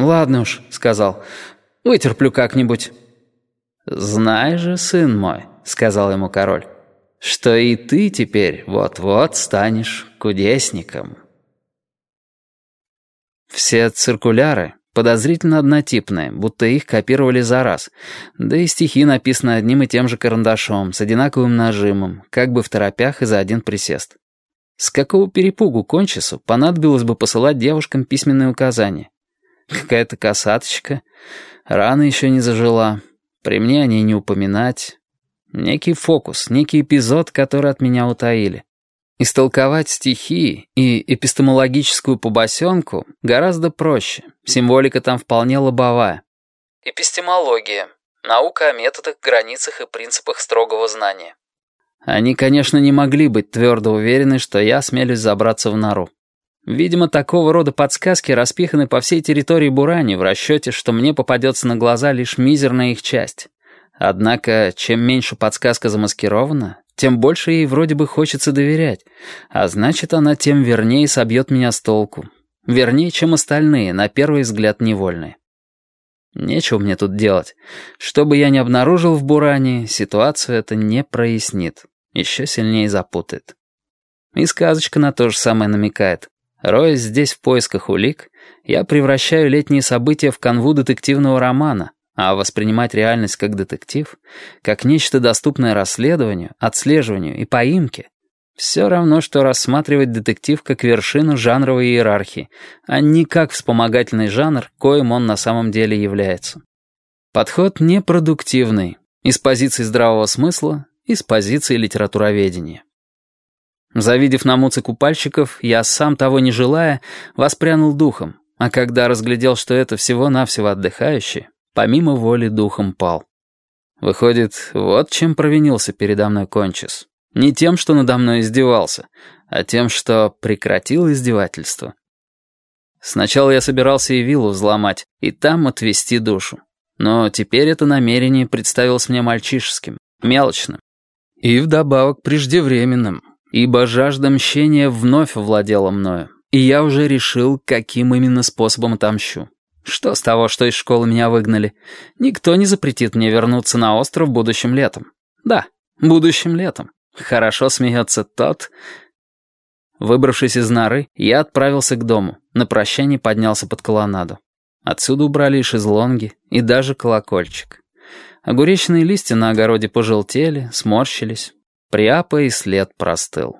«Ладно уж», — сказал, — «вытерплю как-нибудь». «Знай же, сын мой», — сказал ему король, — «что и ты теперь вот-вот станешь кудесником». Все циркуляры подозрительно однотипные, будто их копировали за раз, да и стихи написаны одним и тем же карандашом, с одинаковым нажимом, как бы в торопях и за один присест. С какого перепугу кончису понадобилось бы посылать девушкам письменные указания? Какая-то косаточка, рана еще не зажила, при мне о ней не упоминать. Некий фокус, некий эпизод, который от меня утаили. Истолковать стихи и эпистемологическую побосенку гораздо проще, символика там вполне лобовая. Эпистемология — наука о методах, границах и принципах строгого знания. Они, конечно, не могли быть твердо уверены, что я осмелюсь забраться в нору. Видимо, такого рода подсказки распиханы по всей территории Бурани в расчете, что мне попадется на глаза лишь мизерная их часть. Однако, чем меньше подсказка замаскирована, тем больше ей вроде бы хочется доверять, а значит, она тем вернее собьет меня с толку. Вернее, чем остальные, на первый взгляд невольные. Нечего мне тут делать. Что бы я ни обнаружил в Буране, ситуацию это не прояснит. Еще сильнее запутает. И сказочка на то же самое намекает. Роясь здесь в поисках улик, я превращаю летние события в канву детективного романа, а воспринимать реальность как детектив, как нечто доступное расследованию, отслеживанию и поимке, все равно, что рассматривать детектив как вершину жанровой иерархии, а не как вспомогательный жанр, коим он на самом деле является. Подход непродуктивный, из позиции здравого смысла, из позиции литературоведения. Завидев на муце купальщиков, я, сам того не желая, воспрянул духом, а когда разглядел, что это всего-навсего отдыхающие, помимо воли духом пал. Выходит, вот чем провинился передо мной Кончис. Не тем, что надо мной издевался, а тем, что прекратил издевательство. Сначала я собирался и виллу взломать, и там отвести душу. Но теперь это намерение представилось мне мальчишеским, мелочным. И вдобавок преждевременным, ибо жажда мщения вновь овладела мною, и я уже решил, каким именно способом отомщу. Что с того, что из школы меня выгнали? Никто не запретит мне вернуться на остров будущим летом. Да, будущим летом. Хорошо смеется тот... Выбравшись из норы, я отправился к дому. На прощание поднялся под колоннаду. Отсюда убрали и шезлонги, и даже колокольчик. Огуречные листья на огороде пожелтели, сморщились. Приапа и след простыл.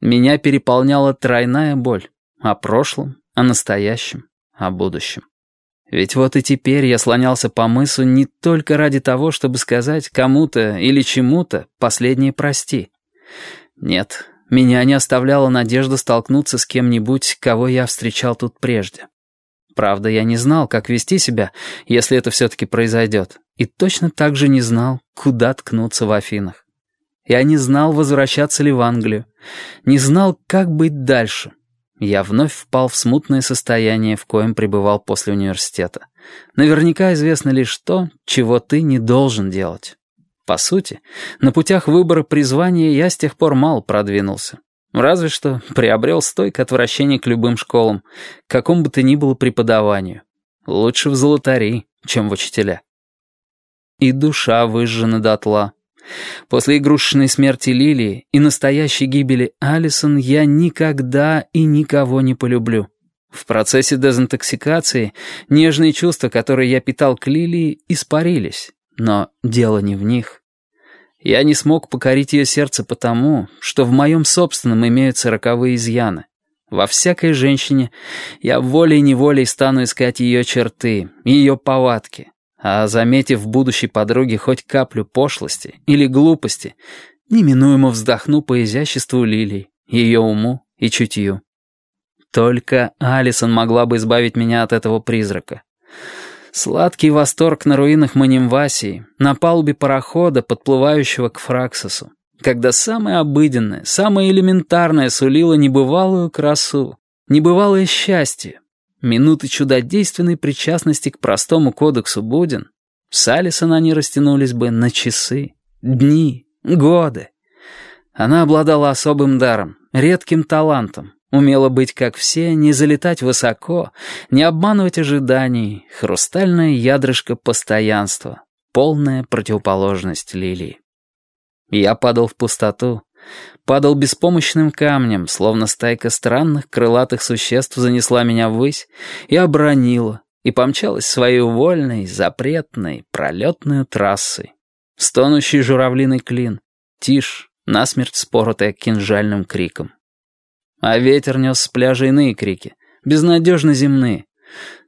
Меня переполняла тройная боль. О прошлом, о настоящем, о будущем. Ведь вот и теперь я слонялся по мысу не только ради того, чтобы сказать кому-то или чему-то последнее «прости». Нет, меня не оставляла надежда столкнуться с кем-нибудь, кого я встречал тут прежде. Правда, я не знал, как вести себя, если это все-таки произойдет, и точно так же не знал, куда ткнуться в Афинах. Я не знал, возвращаться ли в Англию. Не знал, как быть дальше. Я вновь впал в смутное состояние, в коем пребывал после университета. Наверняка известно лишь то, чего ты не должен делать. По сути, на путях выбора призвания я с тех пор мало продвинулся. Разве что приобрел стойкое отвращение к любым школам, к какому бы то ни было преподаванию. Лучше в золотари, чем в учителя. И душа выжжена дотла. После игрушечной смерти Лилии и настоящей гибели Алисон я никогда и никого не полюблю. В процессе дезинтоксикации нежные чувства, которые я питал к Лилии, испарились. Но дело не в них. Я не смог покорить ее сердце потому, что в моем собственном имеются роковые изъяны. Во всякой женщине я волей-неволей стану искать ее черты, ее повадки, а заметив в будущей подруге хоть каплю пошлости или глупости, неминуемо вздохну по изяществу лилий, ее уму и чутью. Только Алисон могла бы избавить меня от этого призрака. Сладкий восторг на руинах Манимвасии, на палубе парохода, подплывающего к Фраксосу, когда самое обыденное, самое элементарное сулило небывалую красу, небывалое счастье, Минуты чудодейственной причастности к простому кодексу Будин, с Алисон они растянулись бы на часы, дни, годы. Она обладала особым даром, редким талантом, Умела быть как все, не залетать высоко, не обманывать ожиданий, хрустальное ядрышко постоянства, полная противоположность лилии. Я падал в пустоту, падал беспомощным камнем, словно стайка странных крылатых существ занесла меня ввысь и обронила, и помчалась своей вольной, запретной, пролетной трассой. Стонущий журавлиный клин, тишь, насмерть споротая кинжальным криком. А ветер нес с пляжа иные крики, безнадежно земные.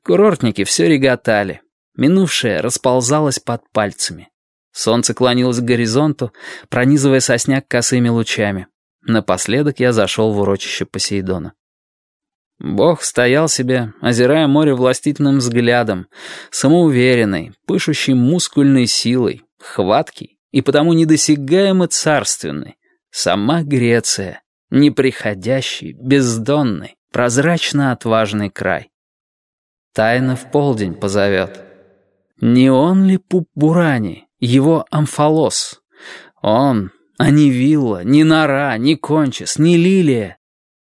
Курортники все реготали. Минувшее расползалось под пальцами. Солнце клонилось к горизонту, пронизывая сосняк косыми лучами. Напоследок я зашел в урочище Посейдона. Бог стоял себе, озирая море властительным взглядом, самоуверенный, пышущий мускульной силой, хваткий и потому недосягаемо царственный. Сама Греция, неприходящий, бездонный, прозрачно отважный край. Тайна в полдень позовет. Не он ли Пупбурани, его Амфалос? Он, а не Вилла, не Нора, не Кончис, не Лилия.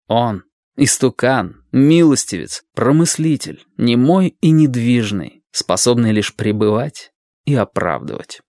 Он, истукан, милостивец, промыслитель, немой и недвижный, способный лишь пребывать и оправдывать.